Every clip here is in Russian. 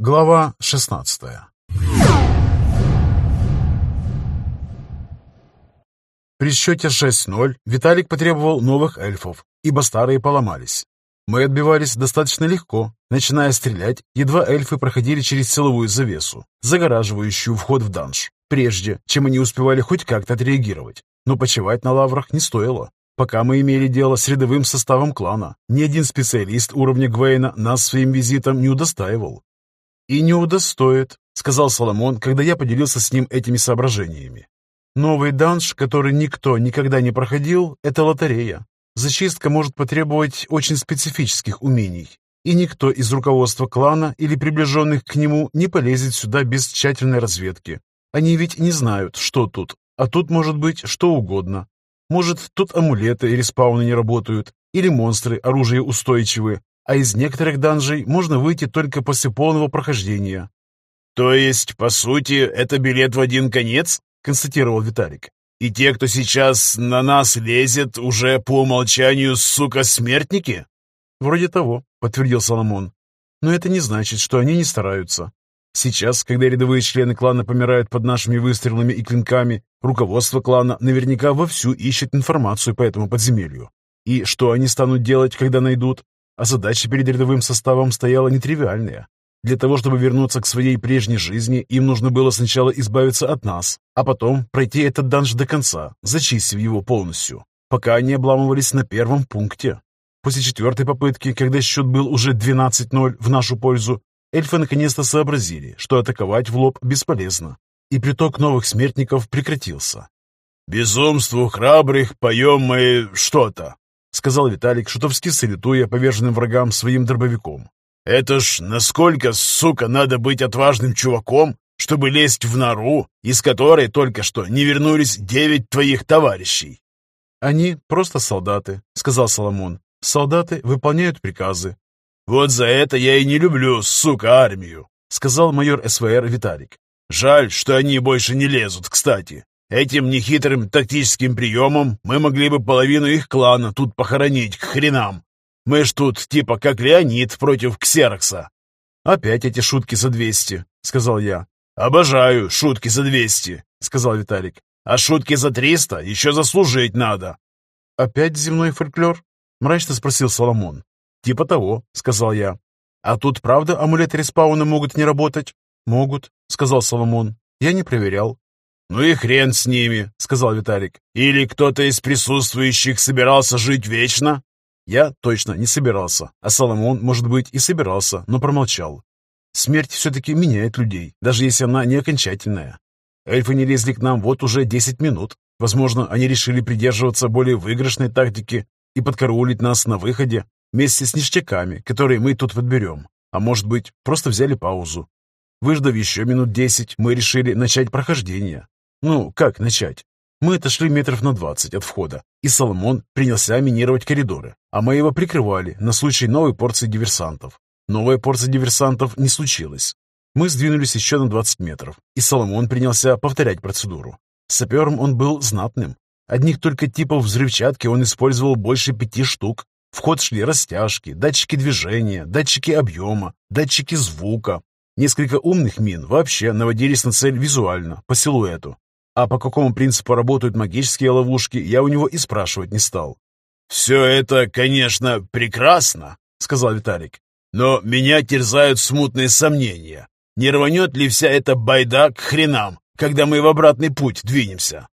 Глава 16 При счете 6-0 Виталик потребовал новых эльфов, ибо старые поломались. Мы отбивались достаточно легко, начиная стрелять, едва эльфы проходили через силовую завесу, загораживающую вход в данж, прежде чем они успевали хоть как-то отреагировать. Но почивать на лаврах не стоило. Пока мы имели дело с рядовым составом клана, ни один специалист уровня Гвейна нас своим визитом не удостаивал. «И не удостоит», — сказал Соломон, когда я поделился с ним этими соображениями. «Новый данж, который никто никогда не проходил, — это лотерея. Зачистка может потребовать очень специфических умений, и никто из руководства клана или приближенных к нему не полезет сюда без тщательной разведки. Они ведь не знают, что тут, а тут может быть что угодно. Может, тут амулеты или спауны не работают, или монстры оружие устойчивы, а из некоторых данжей можно выйти только после полного прохождения. «То есть, по сути, это билет в один конец?» — констатировал Виталик. «И те, кто сейчас на нас лезет, уже по умолчанию, сука, смертники?» «Вроде того», — подтвердил Соломон. «Но это не значит, что они не стараются. Сейчас, когда рядовые члены клана помирают под нашими выстрелами и клинками, руководство клана наверняка вовсю ищет информацию по этому подземелью. И что они станут делать, когда найдут? А задача перед рядовым составом стояла нетривиальная. Для того, чтобы вернуться к своей прежней жизни, им нужно было сначала избавиться от нас, а потом пройти этот данж до конца, зачистив его полностью, пока они обламывались на первом пункте. После четвертой попытки, когда счет был уже 12-0 в нашу пользу, эльфы наконец-то сообразили, что атаковать в лоб бесполезно, и приток новых смертников прекратился. «Безумству храбрых поем мы что-то», — сказал Виталик, шутовски салютуя поверженным врагам своим дробовиком. «Это ж насколько, сука, надо быть отважным чуваком, чтобы лезть в нору, из которой только что не вернулись девять твоих товарищей?» «Они просто солдаты», — сказал Соломон. «Солдаты выполняют приказы». «Вот за это я и не люблю, сука, армию», — сказал майор СВР Виталик. «Жаль, что они больше не лезут, кстати. Этим нехитрым тактическим приемом мы могли бы половину их клана тут похоронить к хренам. Мы ж тут типа как Леонид против Ксерокса. «Опять эти шутки за двести», — сказал я. «Обожаю шутки за двести», — сказал Виталик. «А шутки за триста еще заслужить надо». «Опять земной фольклор?» — мрачно спросил Соломон. «Типа того», — сказал я. «А тут правда амулеты респауна могут не работать?» «Могут», — сказал Соломон. «Я не проверял. «Ну и хрен с ними», — сказал Виталик. «Или кто-то из присутствующих собирался жить вечно?» Я точно не собирался, а Соломон, может быть, и собирался, но промолчал. Смерть все-таки меняет людей, даже если она не окончательная. Эльфы не лезли к нам вот уже 10 минут. Возможно, они решили придерживаться более выигрышной тактики и подкараулить нас на выходе вместе с ништяками, которые мы тут подберем. А может быть, просто взяли паузу. Выждав еще минут десять, мы решили начать прохождение. Ну, как начать? Мы отошли метров на двадцать от входа, и Соломон принялся минировать коридоры, а мы его прикрывали на случай новой порции диверсантов. Новая порция диверсантов не случилась. Мы сдвинулись еще на 20 метров, и Соломон принялся повторять процедуру. Сапером он был знатным. Одних только типов взрывчатки он использовал больше пяти штук. В ход шли растяжки, датчики движения, датчики объема, датчики звука. Несколько умных мин вообще наводились на цель визуально, по силуэту, а по какому принципу работают магические ловушки, я у него и спрашивать не стал. «Все это, конечно, прекрасно», — сказал Виталик. «Но меня терзают смутные сомнения. Не рванет ли вся эта байда к хренам, когда мы в обратный путь двинемся?»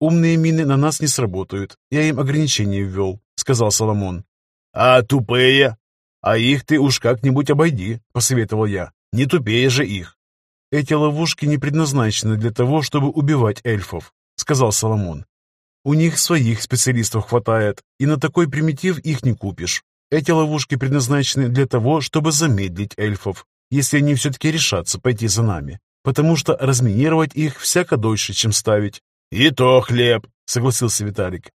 «Умные мины на нас не сработают. Я им ограничения ввел», — сказал Соломон. «А тупые?» «А их ты уж как-нибудь обойди», — посоветовал я. «Не тупее же их». «Эти ловушки не предназначены для того, чтобы убивать эльфов», — сказал Соломон. «У них своих специалистов хватает, и на такой примитив их не купишь. Эти ловушки предназначены для того, чтобы замедлить эльфов, если они все-таки решатся пойти за нами, потому что разминировать их всяко дольше, чем ставить». «И то хлеб», — согласился Виталик.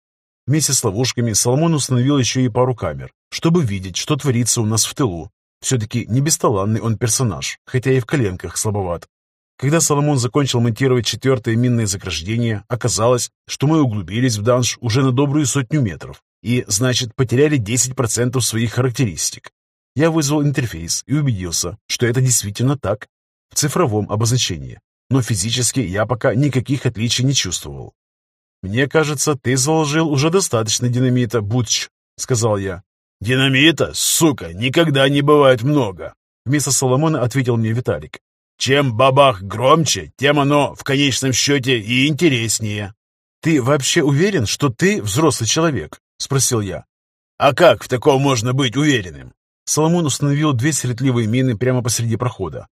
Вместе с ловушками Соломон установил еще и пару камер, чтобы видеть, что творится у нас в тылу, все-таки не бесталанный он персонаж, хотя и в коленках слабоват. Когда Соломон закончил монтировать четвертое минное заграждение, оказалось, что мы углубились в данж уже на добрую сотню метров и, значит, потеряли 10% своих характеристик. Я вызвал интерфейс и убедился, что это действительно так, в цифровом обозначении. Но физически я пока никаких отличий не чувствовал. «Мне кажется, ты заложил уже достаточно динамита, Бутч», — сказал я. «Динамита, сука, никогда не бывает много», — вместо Соломона ответил мне Виталик. «Чем бабах громче, тем оно в конечном счете и интереснее». «Ты вообще уверен, что ты взрослый человек?» — спросил я. «А как в таком можно быть уверенным?» Соломон установил две светливые мины прямо посреди прохода.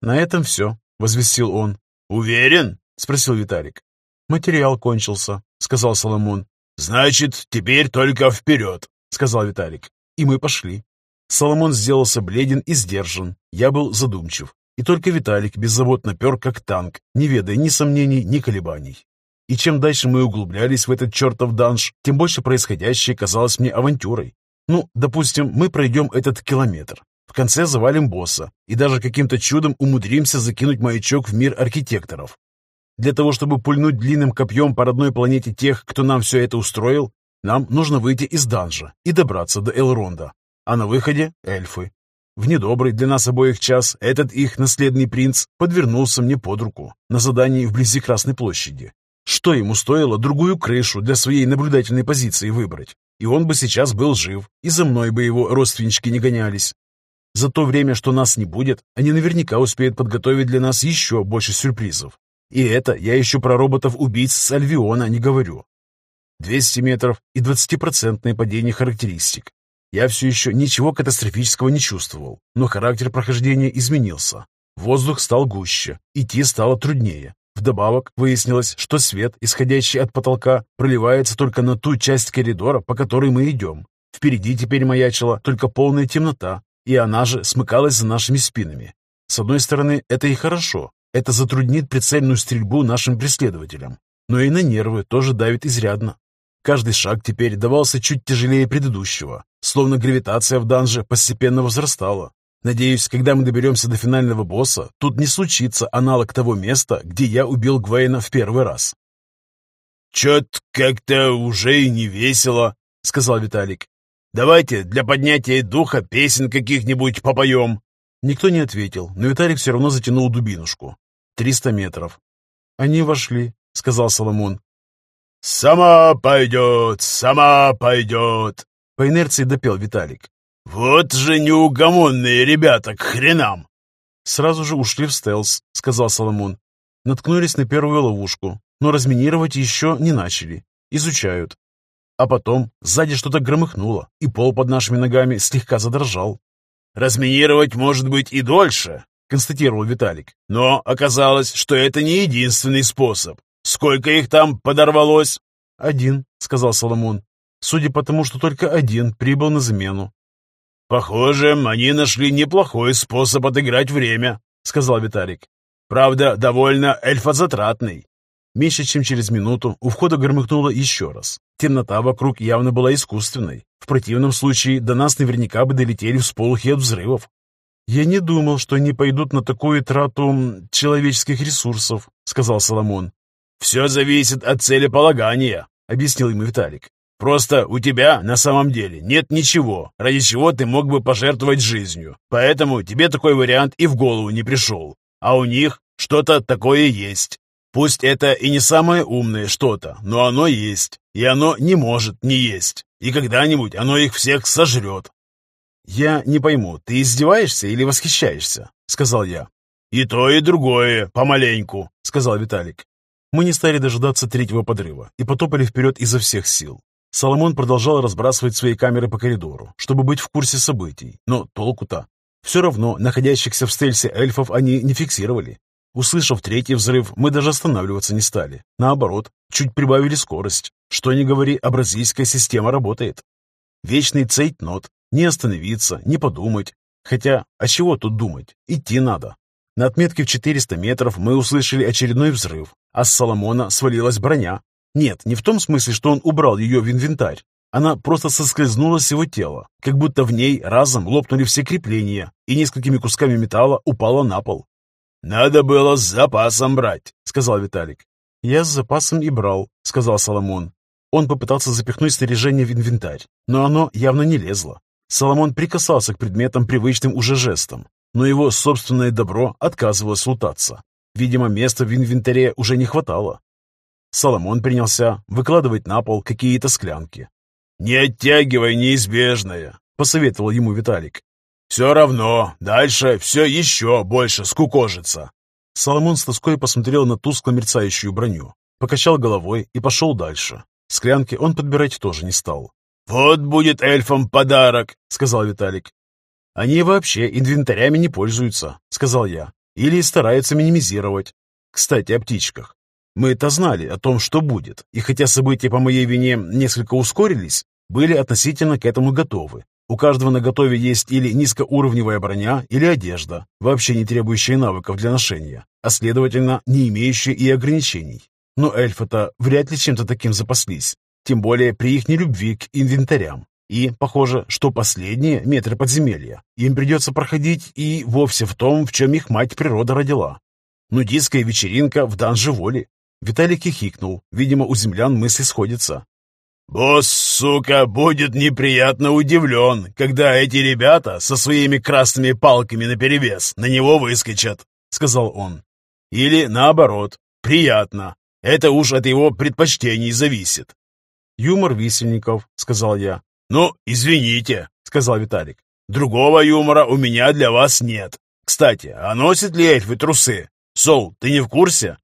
«На этом все», — возвестил он. «Уверен?» — спросил Виталик. «Материал кончился», — сказал Соломон. «Значит, теперь только вперед», — сказал Виталик. И мы пошли. Соломон сделался бледен и сдержан. Я был задумчив. И только Виталик беззаботно пер, как танк, не ведая ни сомнений, ни колебаний. И чем дальше мы углублялись в этот чертов данж, тем больше происходящее казалось мне авантюрой. Ну, допустим, мы пройдем этот километр. В конце завалим босса и даже каким-то чудом умудримся закинуть маячок в мир архитекторов. Для того, чтобы пульнуть длинным копьем по родной планете тех, кто нам все это устроил, нам нужно выйти из данжа и добраться до Элронда. А на выходе — эльфы. В недобрый для нас обоих час этот их наследный принц подвернулся мне под руку на задании вблизи Красной площади. Что ему стоило другую крышу для своей наблюдательной позиции выбрать? и он бы сейчас был жив, и за мной бы его родственнички не гонялись. За то время, что нас не будет, они наверняка успеют подготовить для нас еще больше сюрпризов. И это я еще про роботов-убийц с Альвиона не говорю. 200 метров и 20% падение характеристик. Я все еще ничего катастрофического не чувствовал, но характер прохождения изменился. Воздух стал гуще, идти стало труднее, Вдобавок выяснилось, что свет, исходящий от потолка, проливается только на ту часть коридора, по которой мы идем. Впереди теперь маячила только полная темнота, и она же смыкалась за нашими спинами. С одной стороны, это и хорошо. Это затруднит прицельную стрельбу нашим преследователям. Но и на нервы тоже давит изрядно. Каждый шаг теперь давался чуть тяжелее предыдущего, словно гравитация в данже постепенно возрастала. Надеюсь, когда мы доберемся до финального босса, тут не случится аналог того места, где я убил Гвейна в первый раз. «Чё-то как-то уже и не весело», — сказал Виталик. «Давайте для поднятия духа песен каких-нибудь попоем». Никто не ответил, но Виталик все равно затянул дубинушку. «Триста метров». «Они вошли», — сказал Соломон. «Сама пойдет, сама пойдет», — по инерции допел Виталик. «Вот же неугомонные ребята, к хренам!» «Сразу же ушли в стелс», — сказал Соломон. Наткнулись на первую ловушку, но разминировать еще не начали. Изучают. А потом сзади что-то громыхнуло, и пол под нашими ногами слегка задрожал. «Разминировать может быть и дольше», — констатировал Виталик. «Но оказалось, что это не единственный способ. Сколько их там подорвалось?» «Один», — сказал Соломон. «Судя по тому, что только один прибыл на замену. «Похоже, они нашли неплохой способ отыграть время», — сказал Виталик. «Правда, довольно эльфозатратный». Меньше чем через минуту у входа громыхнуло еще раз. Темнота вокруг явно была искусственной. В противном случае до нас наверняка бы долетели всполохи от взрывов. «Я не думал, что они пойдут на такую трату человеческих ресурсов», — сказал Соломон. «Все зависит от целеполагания», — объяснил ему Виталик. Просто у тебя на самом деле нет ничего, ради чего ты мог бы пожертвовать жизнью. Поэтому тебе такой вариант и в голову не пришел. А у них что-то такое есть. Пусть это и не самое умное что-то, но оно есть. И оно не может не есть. И когда-нибудь оно их всех сожрет. «Я не пойму, ты издеваешься или восхищаешься?» — сказал я. «И то, и другое, помаленьку», — сказал Виталик. Мы не стали дожидаться третьего подрыва и потопали вперед изо всех сил. Соломон продолжал разбрасывать свои камеры по коридору, чтобы быть в курсе событий, но толку-то. Все равно находящихся в стельсе эльфов они не фиксировали. Услышав третий взрыв, мы даже останавливаться не стали. Наоборот, чуть прибавили скорость. Что ни говори, абразийская система работает. Вечный цейтнот. Не остановиться, не подумать. Хотя, а чего тут думать? Идти надо. На отметке в 400 метров мы услышали очередной взрыв, а с Соломона свалилась броня, нет, не в том смысле, что он убрал ее в инвентарь. Она просто соскользнула с его тела, как будто в ней разом лопнули все крепления и несколькими кусками металла упала на пол. «Надо было с запасом брать», — сказал Виталик. «Я с запасом и брал», — сказал Соломон. Он попытался запихнуть снаряжение в инвентарь, но оно явно не лезло. Соломон прикасался к предметам привычным уже жестом, но его собственное добро отказывалось лутаться. Видимо, места в инвентаре уже не хватало. Соломон принялся выкладывать на пол какие-то склянки. «Не оттягивай неизбежное», — посоветовал ему Виталик. «Все равно, дальше все еще больше скукожится». Соломон с тоской посмотрел на тускло мерцающую броню, покачал головой и пошел дальше. Склянки он подбирать тоже не стал. «Вот будет эльфам подарок», — сказал Виталик. «Они вообще инвентарями не пользуются», — сказал я. «Или стараются минимизировать. Кстати, о птичках. Мы это знали о том, что будет, и хотя события по моей вине несколько ускорились, были относительно к этому готовы. У каждого на готове есть или низкоуровневая броня, или одежда, вообще не требующая навыков для ношения, а следовательно, не имеющая и ограничений. Но эльфы-то вряд ли чем-то таким запаслись, тем более при их нелюбви к инвентарям. И, похоже, что последние метры подземелья им придется проходить и вовсе в том, в чем их мать природа родила. Нудистская вечеринка в данже воли, Виталий хихикнул. Видимо, у землян мысли сходятся. «Босс, сука, будет неприятно удивлен, когда эти ребята со своими красными палками наперевес на него выскочат», — сказал он. «Или наоборот, приятно. Это уж от его предпочтений зависит». «Юмор висельников», — сказал я. «Ну, извините», — сказал Виталик. «Другого юмора у меня для вас нет. Кстати, а носят ли эльфы трусы? Сол, ты не в курсе?»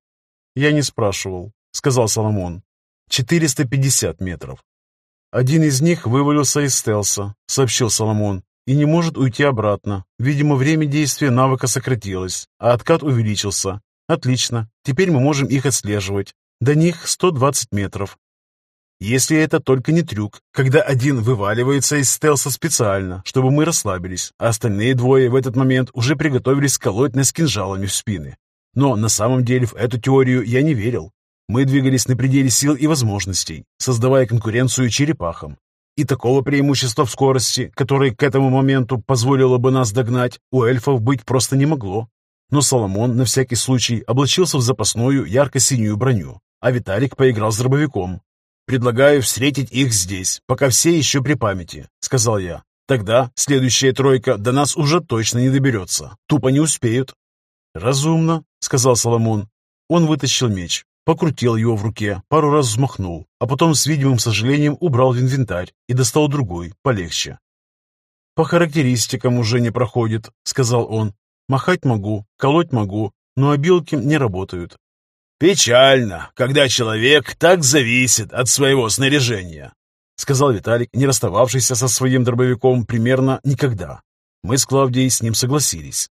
«Я не спрашивал», — сказал Соломон. «450 метров». «Один из них вывалился из стелса», — сообщил Соломон, «и не может уйти обратно. Видимо, время действия навыка сократилось, а откат увеличился. Отлично, теперь мы можем их отслеживать. До них 120 метров. Если это только не трюк, когда один вываливается из стелса специально, чтобы мы расслабились, а остальные двое в этот момент уже приготовились колоть нас кинжалами в спины. Но на самом деле в эту теорию я не верил. Мы двигались на пределе сил и возможностей, создавая конкуренцию черепахам. И такого преимущества в скорости, которое к этому моменту позволило бы нас догнать, у эльфов быть просто не могло. Но Соломон на всякий случай облачился в запасную ярко-синюю броню, а Виталик поиграл с дробовиком. «Предлагаю встретить их здесь, пока все еще при памяти», — сказал я. «Тогда следующая тройка до нас уже точно не доберется. Тупо не успеют». «Разумно», — сказал Соломон. Он вытащил меч, покрутил его в руке, пару раз взмахнул, а потом с видимым сожалением убрал в инвентарь и достал другой, полегче. «По характеристикам уже не проходит», — сказал он. «Махать могу, колоть могу, но обилки не работают». «Печально, когда человек так зависит от своего снаряжения», — сказал Виталик, не расстававшийся со своим дробовиком примерно никогда. Мы с Клавдией с ним согласились.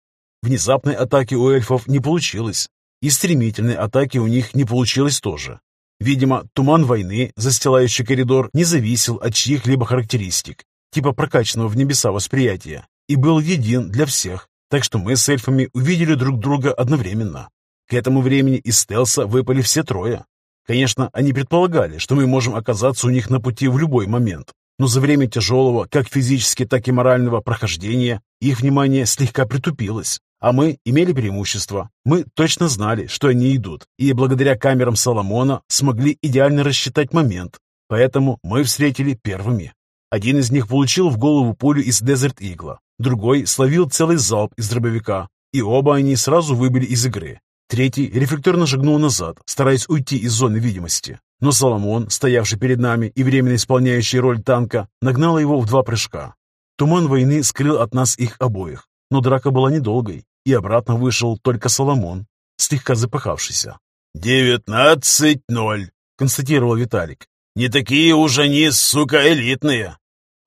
Внезапной атаки у эльфов не получилось, и стремительной атаки у них не получилось тоже. Видимо, туман войны, застилающий коридор, не зависел от чьих-либо характеристик, типа прокачанного в небеса восприятия, и был един для всех, так что мы с эльфами увидели друг друга одновременно. К этому времени из стелса выпали все трое. Конечно, они предполагали, что мы можем оказаться у них на пути в любой момент, но за время тяжелого, как физически, так и морального прохождения, их внимание слегка притупилось. А мы имели преимущество. Мы точно знали, что они идут, и благодаря камерам Соломона смогли идеально рассчитать момент. Поэтому мы встретили первыми. Один из них получил в голову пулю из Desert Eagle, другой словил целый залп из дробовика, и оба они сразу выбили из игры. Третий рефлекторно шагнул назад, стараясь уйти из зоны видимости. Но Соломон, стоявший перед нами и временно исполняющий роль танка, нагнал его в два прыжка. Туман войны скрыл от нас их обоих, но драка была недолгой, и обратно вышел только Соломон, слегка запыхавшийся. «Девятнадцать ноль», — констатировал Виталик. «Не такие уж они, сука, элитные».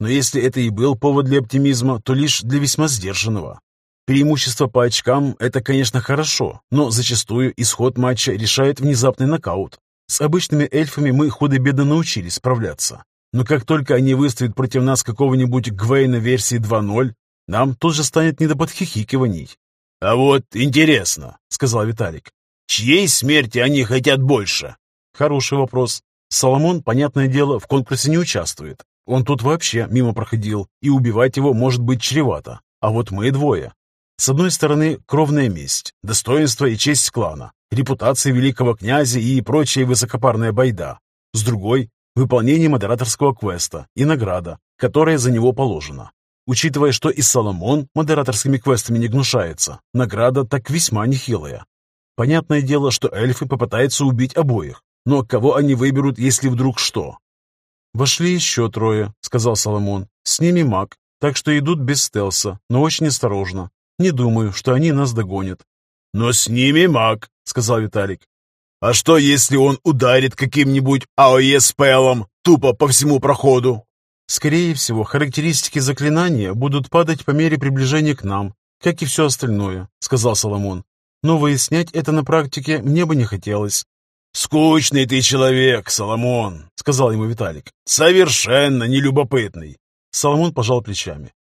Но если это и был повод для оптимизма, то лишь для весьма сдержанного. Преимущество по очкам – это, конечно, хорошо, но зачастую исход матча решает внезапный нокаут. С обычными эльфами мы худо-бедно научились справляться. Но как только они выставят против нас какого-нибудь Гвейна версии 2.0, нам тут же станет не до подхихикиваний. «А вот интересно», — сказал Виталик, — «чьей смерти они хотят больше?» «Хороший вопрос. Соломон, понятное дело, в конкурсе не участвует. Он тут вообще мимо проходил, и убивать его может быть чревато. А вот мы двое. С одной стороны, кровная месть, достоинство и честь клана, репутация великого князя и прочая высокопарная байда. С другой — выполнение модераторского квеста и награда, которая за него положена. Учитывая, что и Соломон модераторскими квестами не гнушается, награда так весьма нехилая. Понятное дело, что эльфы попытаются убить обоих, но кого они выберут, если вдруг что? «Вошли еще трое», — сказал Соломон. «С ними маг, так что идут без стелса, но очень осторожно. Не думаю, что они нас догонят». «Но с ними маг», — сказал Виталик. «А что, если он ударит каким-нибудь АОЕ-спеллом тупо по всему проходу?» «Скорее всего, характеристики заклинания будут падать по мере приближения к нам, как и все остальное», — сказал Соломон. «Но выяснять это на практике мне бы не хотелось. «Скучный ты человек, Соломон», — сказал ему Виталик. «Совершенно нелюбопытный». Соломон пожал плечами.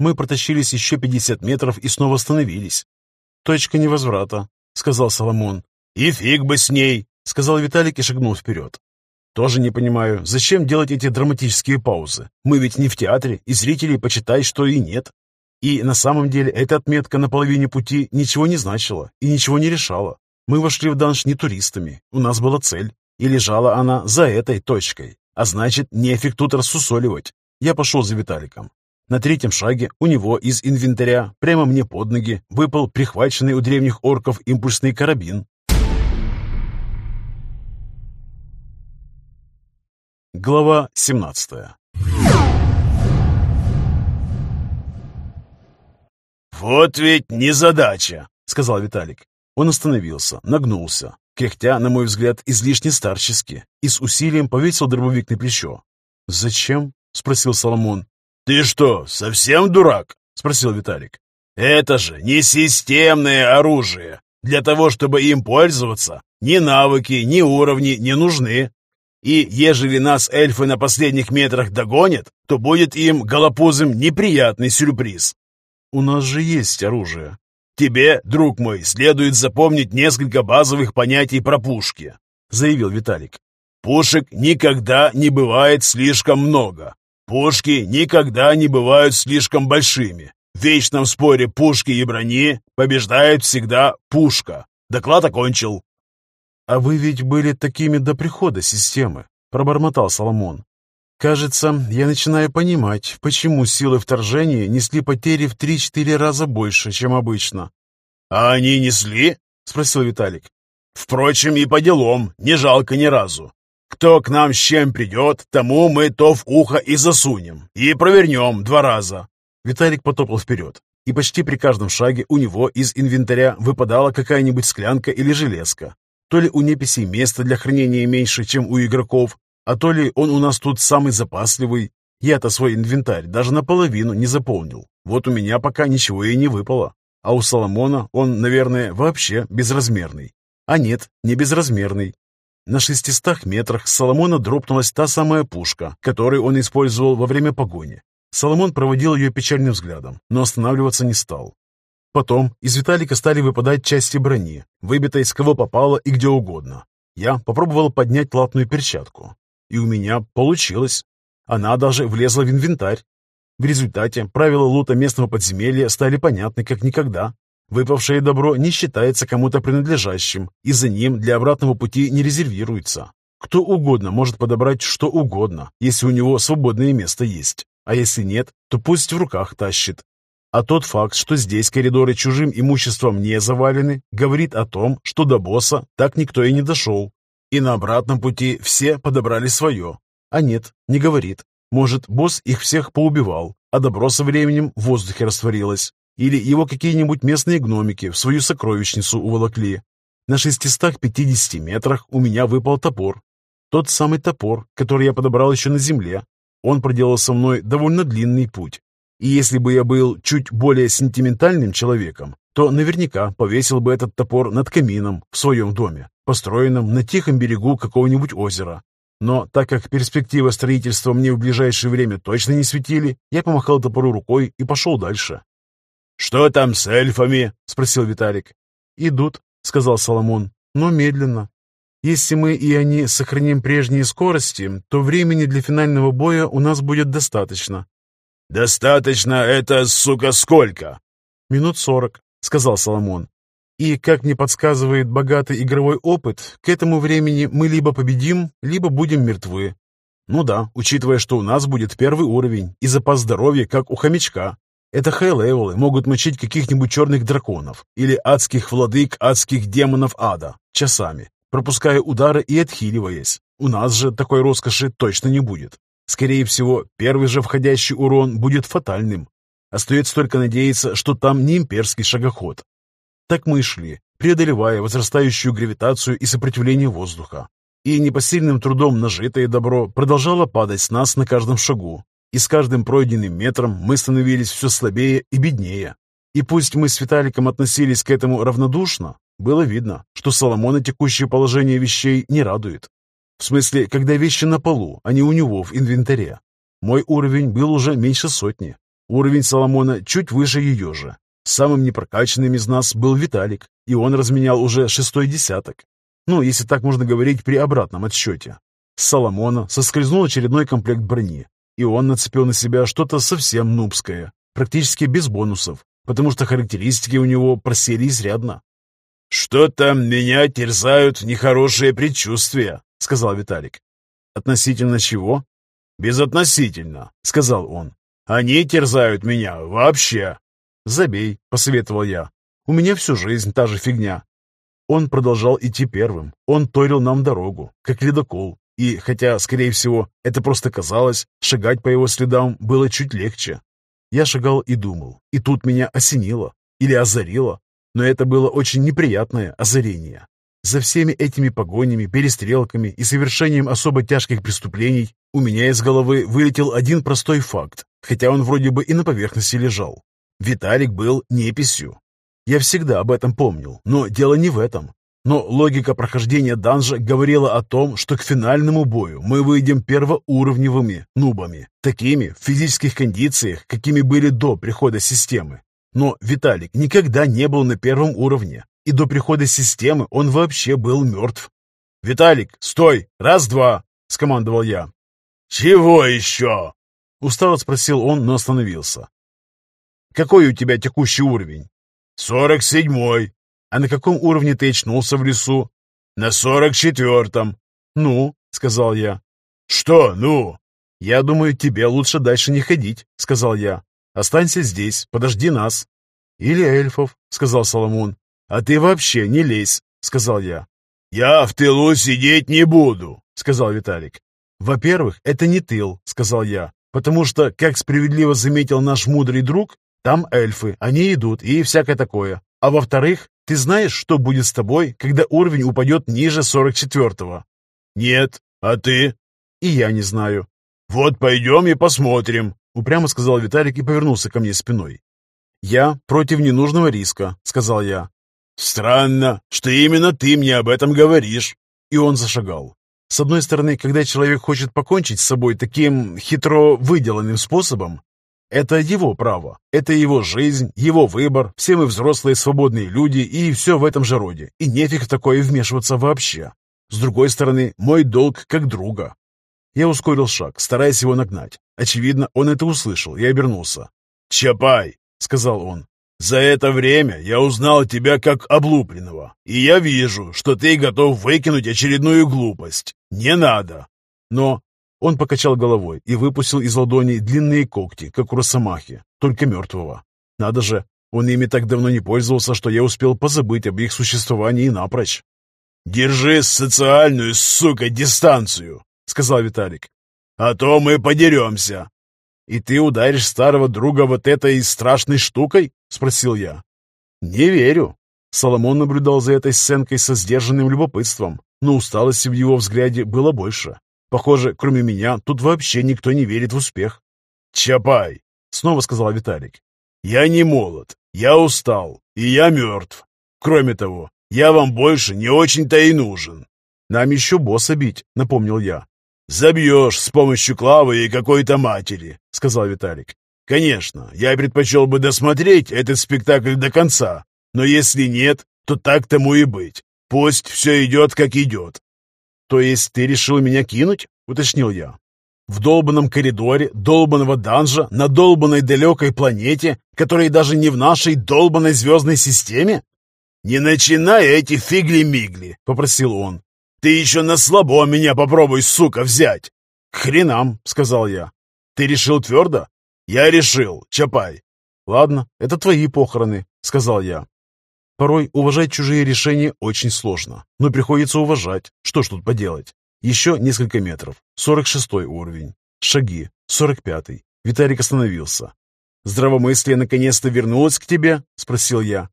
Мы протащились еще пятьдесят метров и снова остановились. «Точка невозврата», — сказал Соломон. «И фиг бы с ней», — сказал Виталик и шагнул вперед. «Тоже не понимаю, зачем делать эти драматические паузы? Мы ведь не в театре, и зрителей почитай, что и нет». И на самом деле эта отметка на половине пути ничего не значила и ничего не решала. Мы вошли в данж не туристами, у нас была цель, и лежала она за этой точкой, а значит, не эффектут рассусоливать. Я пошел за Виталиком. На третьем шаге у него из инвентаря прямо мне под ноги выпал прихваченный у древних орков импульсный карабин. Глава 17 «Вот ведь незадача!» — сказал Виталик. Он остановился, нагнулся, кряхтя, на мой взгляд, излишне старчески, и с усилием повесил дробовик на плечо. «Зачем?» — спросил Соломон. «Ты что, совсем дурак?» — спросил Виталик. «Это же не системное оружие. Для того, чтобы им пользоваться, ни навыки, ни уровни не нужны. И ежели нас эльфы на последних метрах догонят, то будет им голопузым неприятный сюрприз». «У нас же есть оружие», «Тебе, друг мой, следует запомнить несколько базовых понятий про пушки», — заявил Виталик. «Пушек никогда не бывает слишком много. Пушки никогда не бывают слишком большими. В вечном споре пушки и брони побеждает всегда пушка. Доклад окончил». «А вы ведь были такими до прихода системы», — пробормотал Соломон. «Кажется, я начинаю понимать, почему силы вторжения несли потери в три-четыре раза больше, чем обычно». «А они несли?» — спросил Виталик. «Впрочем, и по делам, не жалко ни разу. Кто к нам с чем придет, тому мы то в ухо и засунем, и провернем два раза». Виталик потопал вперед, и почти при каждом шаге у него из инвентаря выпадала какая-нибудь склянка или железка. То ли у неписей места для хранения меньше, чем у игроков, а то ли он у нас тут самый запасливый. Я-то свой инвентарь даже наполовину не заполнил. Вот у меня пока ничего и не выпало. А у Соломона он, наверное, вообще безразмерный. А нет, не безразмерный. На шестистах метрах с Соломона дропнулась та самая пушка, которую он использовал во время погони. Соломон проводил ее печальным взглядом, но останавливаться не стал. Потом из Виталика стали выпадать части брони, выбитой с кого попало и где угодно. Я попробовал поднять латную перчатку, и у меня получилось. Она даже влезла в инвентарь. В результате правила лута местного подземелья стали понятны как никогда. Выпавшее добро не считается кому-то принадлежащим, и за ним для обратного пути не резервируется. Кто угодно может подобрать что угодно, если у него свободное место есть. А если нет, то пусть в руках тащит. А тот факт, что здесь коридоры чужим имуществом не завалены, говорит о том, что до босса так никто и не дошел. И на обратном пути все подобрали свое. А нет, не говорит. Может, босс их всех поубивал, а добро со временем в воздухе растворилось. Или его какие-нибудь местные гномики в свою сокровищницу уволокли. На 650 метрах у меня выпал топор. Тот самый топор, который я подобрал еще на земле. Он проделал со мной довольно длинный путь. И если бы я был чуть более сентиментальным человеком, то наверняка повесил бы этот топор над камином в своем доме, построенном на тихом берегу какого-нибудь озера. Но так как перспектива строительства мне в ближайшее время точно не светили, я помахал топору рукой и пошел дальше. «Что там с эльфами?» — спросил Виталик. «Идут», — сказал Соломон, — «но медленно. Если мы и они сохраним прежние скорости, то времени для финального боя у нас будет достаточно». «Достаточно это, сука, сколько?» «Минут сорок», — сказал Соломон. «И, как мне подсказывает богатый игровой опыт, к этому времени мы либо победим, либо будем мертвы». Ну да, учитывая, что у нас будет первый уровень и запас здоровья, как у хомячка. Это хай-левелы могут мочить каких-нибудь черных драконов или адских владык адских демонов ада часами, пропуская удары и отхиливаясь. У нас же такой роскоши точно не будет. Скорее всего, первый же входящий урон будет фатальным. Остается только надеяться, что там не имперский шагоход. Так мы и шли, преодолевая возрастающую гравитацию и сопротивление воздуха. И непосильным трудом нажитое добро продолжало падать с нас на каждом шагу. И с каждым пройденным метром мы становились все слабее и беднее. И пусть мы с Виталиком относились к этому равнодушно, было видно, что Соломона текущее положение вещей не радует. В смысле, когда вещи на полу, а не у него в инвентаре. Мой уровень был уже меньше сотни. Уровень Соломона чуть выше ее же. Самым непрокачанным из нас был Виталик, и он разменял уже шестой десяток. Ну, если так можно говорить при обратном отсчете. С Соломона соскользнул очередной комплект брони, и он нацепил на себя что-то совсем нубское, практически без бонусов, потому что характеристики у него просели изрядно. «Что-то меня терзают нехорошие предчувствия», — сказал Виталик. «Относительно чего?» «Безотносительно», — сказал он. «Они терзают меня вообще». «Забей», — посоветовал я. «У меня всю жизнь та же фигня». Он продолжал идти первым. Он торил нам дорогу, как ледокол. И, хотя, скорее всего, это просто казалось, шагать по его следам было чуть легче. Я шагал и думал, и тут меня осенило или озарило, но это было очень неприятное озарение. За всеми этими погонями, перестрелками и совершением особо тяжких преступлений у меня из головы вылетел один простой факт, хотя он вроде бы и на поверхности лежал. Виталик был неписью. Я всегда об этом помнил, но дело не в этом. Но логика прохождения данжа говорила о том, что к финальному бою мы выйдем первоуровневыми нубами, такими в физических кондициях, какими были до прихода системы. Но Виталик никогда не был на первом уровне, и до прихода системы он вообще был мертв. «Виталик, стой! Раз-два!» — скомандовал я. «Чего еще?» — устало спросил он, но остановился. «Какой у тебя текущий уровень?» «Сорок седьмой». «А на каком уровне ты очнулся в лесу?» «На сорок четвертом». «Ну?» — сказал я. «Что «ну»?» «Я думаю, тебе лучше дальше не ходить», — сказал я. «Останься здесь, подожди нас». «Или эльфов», — сказал Соломон. «А ты вообще не лезь», — сказал я. «Я в тылу сидеть не буду», — сказал Виталик. «Во-первых, это не тыл», — сказал я, «потому что, как справедливо заметил наш мудрый друг, там эльфы, они идут и всякое такое. А во-вторых, ты знаешь, что будет с тобой, когда уровень упадет ниже 44-го?» «Нет. А ты?» «И я не знаю». «Вот пойдем и посмотрим», — упрямо сказал Виталик и повернулся ко мне спиной. «Я против ненужного риска», — сказал я. «Странно, что именно ты мне об этом говоришь». И он зашагал. С одной стороны, когда человек хочет покончить с собой таким хитро выделанным способом, это его право, это его жизнь, его выбор, все мы взрослые свободные люди и все в этом же роде, и нефиг в такое вмешиваться вообще. С другой стороны, мой долг как друга. Я ускорил шаг, стараясь его нагнать. Очевидно, он это услышал и обернулся. «Чапай!» — сказал он. За это время я узнал тебя как облупленного, и я вижу, что ты готов выкинуть очередную глупость. Не надо. Но он покачал головой и выпустил из ладони длинные когти, как у росомахи, только мертвого. Надо же, он ими так давно не пользовался, что я успел позабыть об их существовании напрочь. «Держи социальную, сука, дистанцию», — сказал Виталик. «А то мы подеремся». «И ты ударишь старого друга вот этой страшной штукой?» — спросил я. «Не верю». Соломон наблюдал за этой сценкой со сдержанным любопытством, но усталости в его взгляде было больше. Похоже, кроме меня, тут вообще никто не верит в успех. «Чапай!» — снова сказал Виталик. «Я не молод, я устал, и я мертв. Кроме того, я вам больше не очень-то и нужен». «Нам еще босса бить», — напомнил я. «Забьешь с помощью Клавы и какой-то матери», — сказал Виталик. Конечно, я предпочел бы досмотреть этот спектакль до конца, но если нет, то так тому и быть. Пусть все идет, как идет. То есть ты решил меня кинуть? Уточнил я. В долбанном коридоре, долбанного данжа, на долбанной далекой планете, которая даже не в нашей долбанной звездной системе? «Не начинай эти фигли-мигли», — попросил он. «Ты еще на слабо меня попробуй, сука, взять!» «К хренам», — сказал я. «Ты решил твердо?» «Я решил, Чапай». «Ладно, это твои похороны», — сказал я. Порой уважать чужие решения очень сложно, но приходится уважать. Что ж тут поделать? Еще несколько метров. 46 уровень. Шаги. 45-й. Виталик остановился. «Здравомыслие наконец-то вернулось к тебе?» — спросил я.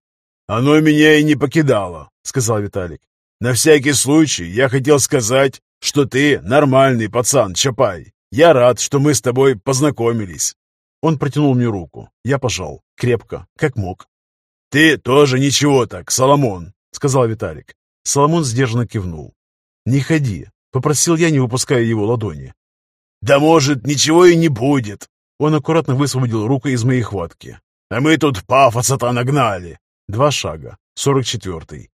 «Оно меня и не покидало», — сказал Виталик. «На всякий случай я хотел сказать, что ты нормальный пацан, Чапай. Я рад, что мы с тобой познакомились». Он протянул мне руку. Я пожал. Крепко, как мог. «Ты тоже ничего так, Соломон», — сказал Виталик. Соломон сдержанно кивнул. «Не ходи», — попросил я, не выпуская его ладони. «Да может, ничего и не будет». Он аккуратно высвободил руку из моей хватки. «А мы тут пафоса-то нагнали». Два шага. Сорок четвертый.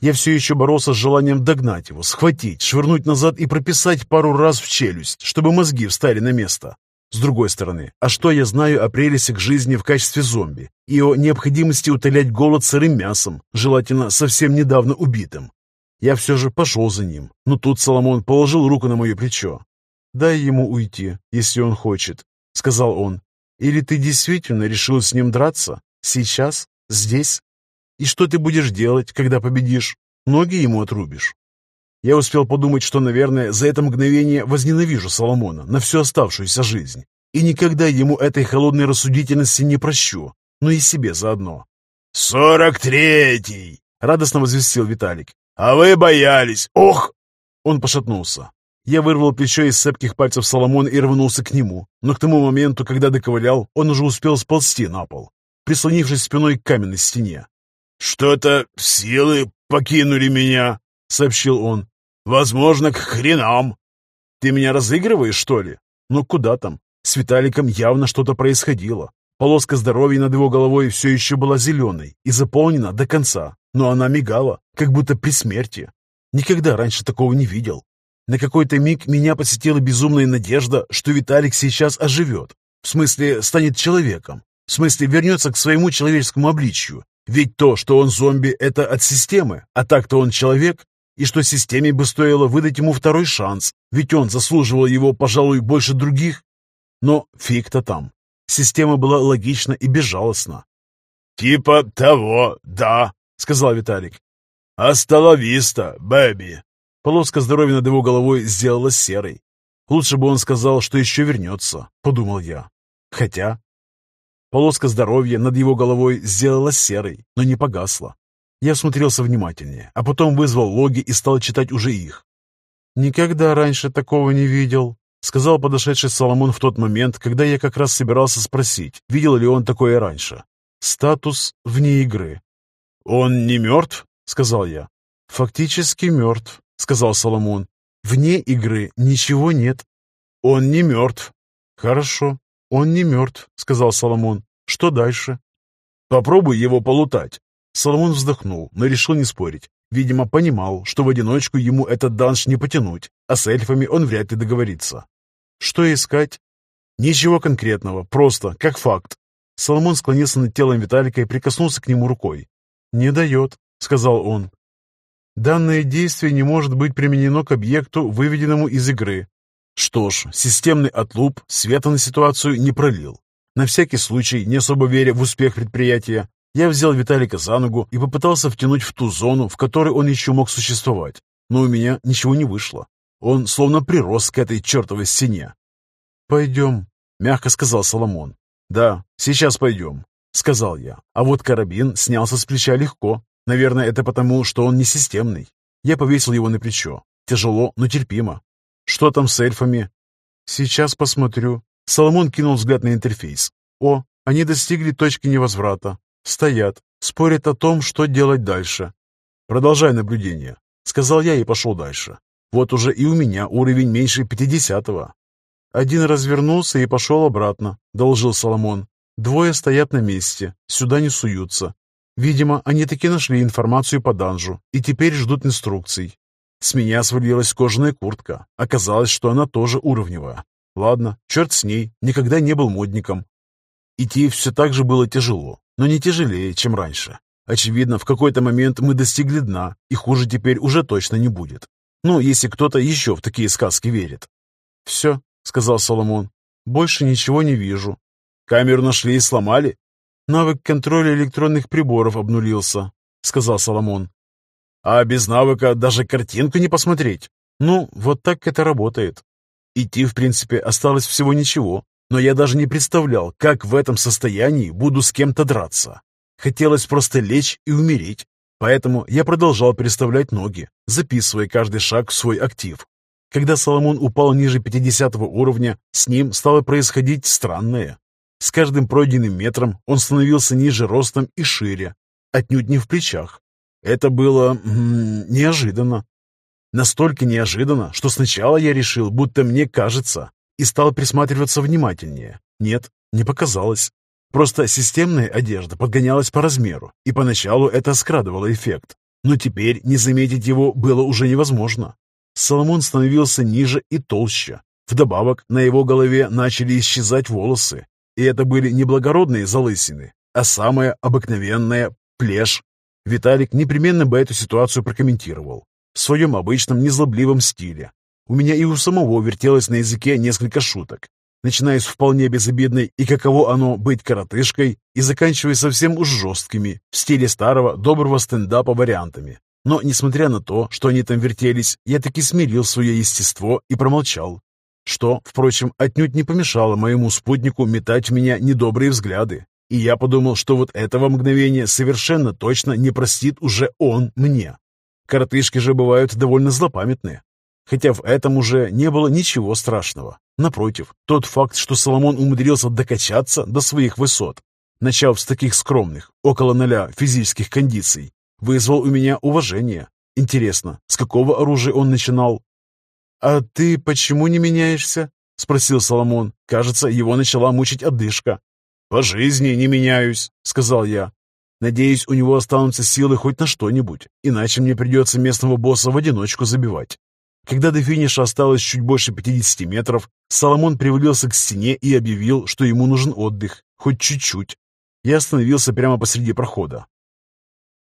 Я все еще боролся с желанием догнать его, схватить, швырнуть назад и прописать пару раз в челюсть, чтобы мозги встали на место. С другой стороны, а что я знаю о прелестях жизни в качестве зомби и о необходимости утолять голод сырым мясом, желательно совсем недавно убитым? Я все же пошел за ним, но тут Соломон положил руку на мое плечо. «Дай ему уйти, если он хочет», — сказал он. «Или ты действительно решил с ним драться? Сейчас? Здесь?» И что ты будешь делать, когда победишь? Ноги ему отрубишь. Я успел подумать, что, наверное, за это мгновение возненавижу Соломона на всю оставшуюся жизнь. И никогда ему этой холодной рассудительности не прощу, но и себе заодно. «Сорок третий!» — радостно возвестил Виталик. «А вы боялись! Ох!» Он пошатнулся. Я вырвал плечо из цепких пальцев Соломона и рванулся к нему, но к тому моменту, когда доковылял, он уже успел сползти на пол, прислонившись спиной к каменной стене. «Что-то силы покинули меня», — сообщил он. «Возможно, к хренам». «Ты меня разыгрываешь, что ли?» «Ну куда там? С Виталиком явно что-то происходило. Полоска здоровья над его головой все еще была зеленой и заполнена до конца, но она мигала, как будто при смерти. Никогда раньше такого не видел. На какой-то миг меня посетила безумная надежда, что Виталик сейчас оживет. В смысле, станет человеком. В смысле, вернется к своему человеческому обличью ведь то, что он зомби, это от системы, а так-то он человек, и что системе бы стоило выдать ему второй шанс, ведь он заслуживал его, пожалуй, больше других. Но фиг-то там. Система была логична и безжалостна. «Типа того, да», — сказал Виталик. «Асталависта, бэби». Полоска здоровья над его головой сделалась серой. Лучше бы он сказал, что еще вернется, подумал я. Хотя Полоска здоровья над его головой сделалась серой, но не погасла. Я смотрелся внимательнее, а потом вызвал логи и стал читать уже их. «Никогда раньше такого не видел», — сказал подошедший Соломон в тот момент, когда я как раз собирался спросить, видел ли он такое раньше. «Статус вне игры». «Он не мертв?» — сказал я. «Фактически мертв», — сказал Соломон. «Вне игры ничего нет». «Он не мертв». «Хорошо, «Он не мертв», — сказал Соломон. «Что дальше?» «Попробуй его полутать». Соломон вздохнул, но решил не спорить. Видимо, понимал, что в одиночку ему этот данж не потянуть, а с эльфами он вряд ли договорится. «Что искать?» «Ничего конкретного, просто, как факт». Соломон склонился над телом Виталика и прикоснулся к нему рукой. «Не дает», — сказал он. «Данное действие не может быть применено к объекту, выведенному из игры. Что ж, системный отлуп света на ситуацию не пролил. На всякий случай, не особо веря в успех предприятия, я взял Виталика за ногу и попытался втянуть в ту зону, в которой он еще мог существовать. Но у меня ничего не вышло. Он словно прирос к этой чертовой стене. «Пойдем», — мягко сказал Соломон. «Да, сейчас пойдем», — сказал я. А вот карабин снялся с плеча легко. Наверное, это потому, что он не системный. Я повесил его на плечо. Тяжело, но терпимо. Что там с эльфами? Сейчас посмотрю. Соломон кинул взгляд на интерфейс. О, они достигли точки невозврата. Стоят, спорят о том, что делать дальше. Продолжай наблюдение, сказал я и пошел дальше. Вот уже и у меня уровень меньше пятидесятого. Один развернулся и пошел обратно, доложил Соломон. Двое стоят на месте, сюда не суются. Видимо, они таки нашли информацию по данжу и теперь ждут инструкций. С меня свалилась кожаная куртка. Оказалось, что она тоже уровневая. Ладно, черт с ней, никогда не был модником. Идти все так же было тяжело, но не тяжелее, чем раньше. Очевидно, в какой-то момент мы достигли дна, и хуже теперь уже точно не будет. Ну, если кто-то еще в такие сказки верит. «Все», — сказал Соломон. «Больше ничего не вижу». «Камеру нашли и сломали?» «Навык контроля электронных приборов обнулился», — сказал Соломон. «А без навыка даже картинку не посмотреть?» «Ну, вот так это работает. Идти, в принципе, осталось всего ничего, но я даже не представлял, как в этом состоянии буду с кем-то драться. Хотелось просто лечь и умереть, поэтому я продолжал переставлять ноги, записывая каждый шаг в свой актив. Когда Соломон упал ниже 50 уровня, с ним стало происходить странное. С каждым пройденным метром он становился ниже ростом и шире, отнюдь не в плечах. Это было м -м, неожиданно. Настолько неожиданно, что сначала я решил, будто мне кажется, и стал присматриваться внимательнее. Нет, не показалось. Просто системная одежда подгонялась по размеру, и поначалу это скрадывало эффект. Но теперь не заметить его было уже невозможно. Соломон становился ниже и толще. Вдобавок на его голове начали исчезать волосы. И это были не благородные залысины, а самая обыкновенная плешь. Виталик непременно бы эту ситуацию прокомментировал в своем обычном незлобливом стиле. У меня и у самого вертелось на языке несколько шуток, начиная с вполне безобидной и каково оно быть коротышкой и заканчивая совсем уж жесткими, в стиле старого доброго стендапа вариантами. Но, несмотря на то, что они там вертелись, я таки смирил свое естество и промолчал. Что, впрочем, отнюдь не помешало моему спутнику метать в меня недобрые взгляды. И я подумал, что вот этого мгновения совершенно точно не простит уже он мне. Коротышки же бывают довольно злопамятные. Хотя в этом уже не было ничего страшного. Напротив, тот факт, что Соломон умудрился докачаться до своих высот, начав с таких скромных, около ноля физических кондиций, вызвал у меня уважение. Интересно, с какого оружия он начинал? «А ты почему не меняешься?» — спросил Соломон. Кажется, его начала мучить одышка. «По жизни не меняюсь», — сказал я. «Надеюсь, у него останутся силы хоть на что-нибудь, иначе мне придется местного босса в одиночку забивать». Когда до финиша осталось чуть больше 50 метров, Соломон привалился к стене и объявил, что ему нужен отдых, хоть чуть-чуть. Я остановился прямо посреди прохода.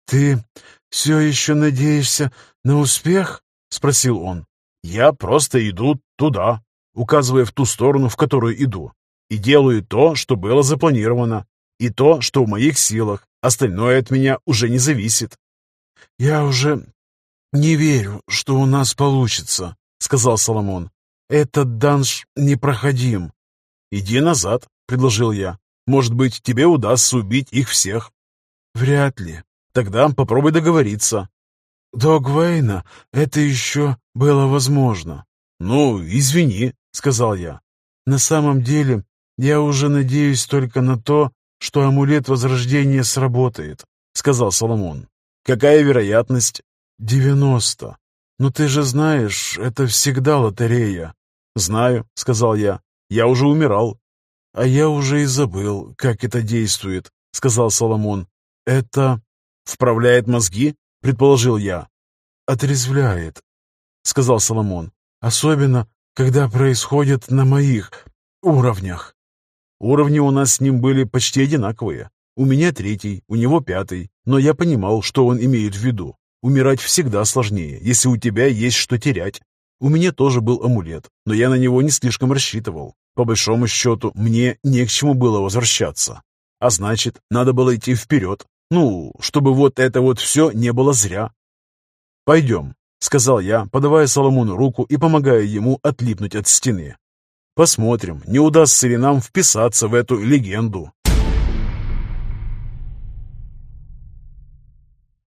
«Ты все еще надеешься на успех?» — спросил он. «Я просто иду туда», указывая в ту сторону, в которую иду, и делаю то, что было запланировано, и то, что в моих силах. Остальное от меня уже не зависит. «Я уже не верю, что у нас получится», — сказал Соломон. «Этот данж непроходим». «Иди назад», — предложил я. «Может быть, тебе удастся убить их всех?» «Вряд ли. Тогда попробуй договориться». «До Гвейна это еще было возможно». «Ну, извини», — сказал я. «На самом деле, я уже надеюсь только на то, что амулет Возрождения сработает», — сказал Соломон. «Какая вероятность?» «Девяносто. Но ты же знаешь, это всегда лотерея». «Знаю», — сказал я. «Я уже умирал». «А я уже и забыл, как это действует», — сказал Соломон. «Это...» «Вправляет мозги?» — предположил я. «Отрезвляет», — сказал Соломон. «Особенно, когда происходит на моих уровнях». Уровни у нас с ним были почти одинаковые. У меня третий, у него пятый, но я понимал, что он имеет в виду. Умирать всегда сложнее, если у тебя есть что терять. У меня тоже был амулет, но я на него не слишком рассчитывал. По большому счету, мне не к чему было возвращаться. А значит, надо было идти вперед. Ну, чтобы вот это вот все не было зря. «Пойдем», — сказал я, подавая Соломону руку и помогая ему отлипнуть от стены. «Посмотрим, не удастся ли нам вписаться в эту легенду».